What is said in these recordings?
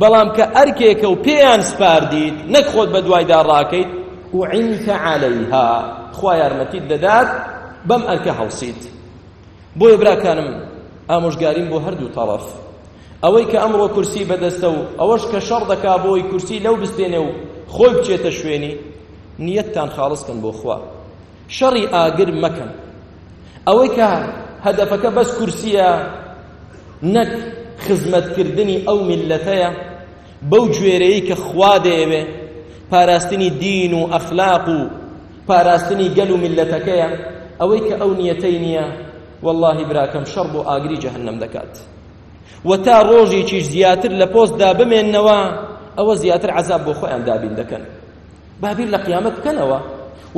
بەڵام کە ئەرکێکە و پێیان سپاردیت نەک خۆت بەدوایدا ڕاکەیت، ئوعینت علیها، خوا یارمەتیت دەدات بەم ئەرکە هەڵسیت. بۆیە براکانم ئامۆژگاریم بۆ هەردوو تەڕەف، ئەوەی کە ئەمڕۆ کورسی بەدەستە و ئەوەش کە شەڕ دەکات بۆی کورسی لەو بستێنێ و خۆی بچێتە شوێنی، نیەتتان خاڵس کەن بۆ خوا. شەڕی ئاگر مەکەن ئەوەی کە هەدەفەکە بەس کورسیە نەک خزمەت کردنی ئەو میللەتەیە بەو گوێرەی کە خوا دەیەوێ پاراستنی دین و ئەخلاق و پاراستنی گەل و میللەتەکەیە ئەوەی کە ئەو نیەتەی نییە واللهی براکەم شەڕ بۆ ئاگری جەهنم دەکات و تا ڕۆژێکیش زیاتر لە پۆستدا بمێنەوە ئەوە زیاتر عذاب بۆ خۆیان دابین دەکەن با بیر لە قیامەت بکەنەوە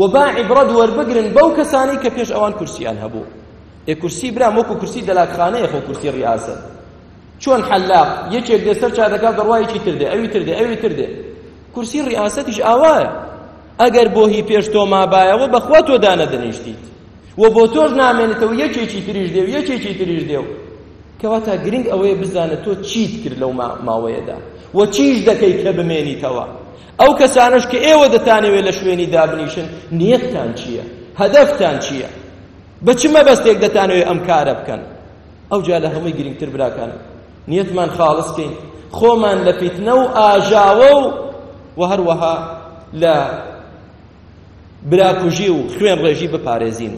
و با عیبرەت وەربگرن بەو کەسانەی کە پێش ئەوان کورسییان هەبوو ئێ کورسی برام وەکو کورسی دەلاکخانەیە خۆ کورسی ڕیاسەت چۆن حەلاق یەکێک دێ سەر چادەکە دەڕوایەکی تر دێ ئەوی تر دێ ئەوی تر دێ کورسی ڕیاسەتیش ئاوایە ئەگەر بۆ هی پێش تۆ مابایەوە بەخوا تۆ دانەدەنیشتیت و بۆ تۆش نامێنێتەوە یەکێکی تریش دێ و یەکێکی تریش دێ و کەواتە گرنگ ئەوەیە بزانە تۆ چیت کرد لەو ماوەیەدا و چیش دەکەیت کە بمێنیتەوە ئەو کەسانەش کە ئێوە دەتانەوێت لە شوێنی دابنیشن، نیەتتان چییە؟ هەدەفتان چییە؟ بە چ مەبەستێک دەتانەوێت ئەم کارە بکەن؟ ئەوجا لە هەمووی گرنگتر براکانم، نیەتمان خاڵس کەین، خۆمان لە فیتنە و ئاژاوە و و هەروەها لە براکوژی و خوێنڕێژی بپارێزین.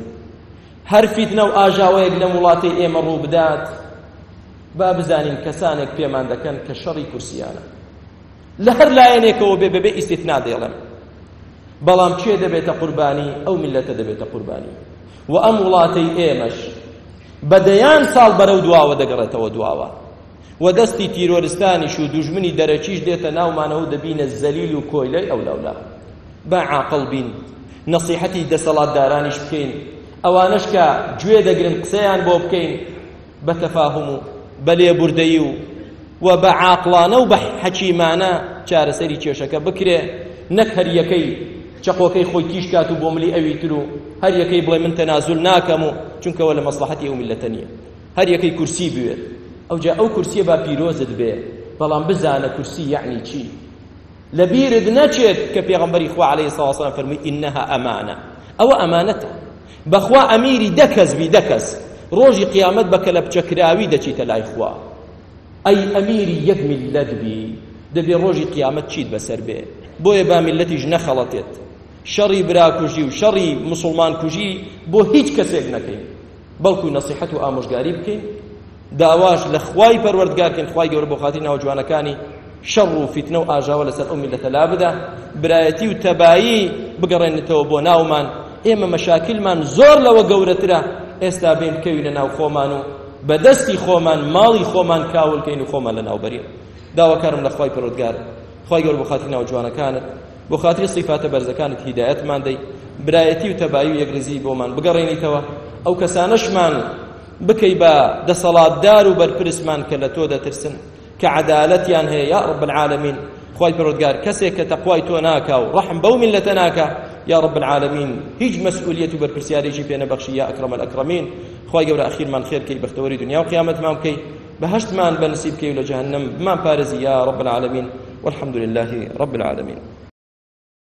هەر فیتنە و ئاژاوەیەک لەم وڵاتەی ئێمە ڕوو بدات، با بزانین کەسانێک پێمان دەکەن کە شەڕی کورسییانە. لە هەر لایەنێکەوە بێ بەبێ ئیستیتنا دەیڵێم بەڵام کێ دەبێتە قوربانی ئەو میللەتە دەبێتە قوربانی و ئەم وڵاتەی ئێمەش بە دەیان ساڵ بەرەو دواوە دەگەڕێتەوە دواوە و دەستی تیرۆرستانیش و دوژمنی دەرەکیش دێتە ناومانەوە دەبینە زەلیل و کۆیلەی ئەولاولا با عاقڵ بین نەسیحەتی دەسەڵاتدارانیش بکەین ئەوانش کە گوێ دەگرن قسەیان بۆ بکەین بە تەفاهوم و بە لێبوردەیی و و بە عاقڵانە و بە حەکیمانە چارەسەری کێشەکە بکرێ نەک هەر یەکەی چەقۆکەی خۆی تیش کات و بۆ ملی ئەوی تر و هەر یەکەی بڵێ من تەنازول ناکەم و چونکەوە لە مەسلحەتی ئەو میلەتە نییە هەر یەکەی کورسی بوێت ئەوجا ئەو کورسیە با پیرۆزت بێ بەڵام بزانە کورسی یعنی چی لەبیرت نەچێت کە پێغمبەری خوا عليه ساواسان فەرمووی ئینەها ئەمانە ئەوە ئەمانەتە بەخوا ئەمیری دە کەس بی دە کەس ڕۆژی قیامەت بە کەلەپچە کراوی دەچیتە لای خوا ئەی ئەمیری یەک میللەت بی دەبێ ڕۆژی قیامەت چیت بەسەر بێ بۆیە با میللەتیش نەخەڵەتێت شەڕی براکوژی و شەڕی مسلمان کوژی بۆ هیچ کەسێک نەکەین بەڵکو نەسیحەت و ئامۆژگاری بکەین داواش لە خوای پەروەردگار کەین خوای گەورە بۆ خاتری ناوە جوانەکانی شەڕ و فیتنە و ئاژاوە لەسەر ئەو میلەتە لا بدا برایەتی و تەبایی بگەڕێنێتەوە بۆ ناومان ئێمە مەشاکلمان زۆر لەوە گەورەترە ئێستا بین بکەوینە ناو خۆمان و بەدەستی خۆمان ماڵی خۆمان کاولکەین و خۆمان لە ناوبەرین داواکارم لە خوای پەرۆتگار خوای گەور بۆ خاتری ناو جوانەکانت بۆ خاتری سیفاتە بەرزەکانت هیدایەتمان دەی برایەتی و تەبایی و یەکرزی بۆمان بگەڕێنیتەوە ئەو کەسانەشمان بکەی بە دەسەڵاتدار و بەرپرسمان کە لە تۆ دەترسن کە عەدالەتیان هەیە یا رب العالمین خوای پەروەردگار کەسێک کە تەقوای تۆ ناکا و ڕەحم بەو میلەتە ناکا یا رب العالمین هیچ مەسئولیەت و بەرپرسیارێکی پێ نەبەخشی یا ئەکرەم الأکرمین خوای گەورە ئەخیرمان خێر کەی بەختەوەری دنیا و قیامەتمان بکەی بەهەشتمان بە نسیب کەی و لە جەهەنەم بمان پارێزی یا رب العالمین والحمد لله رب العالمین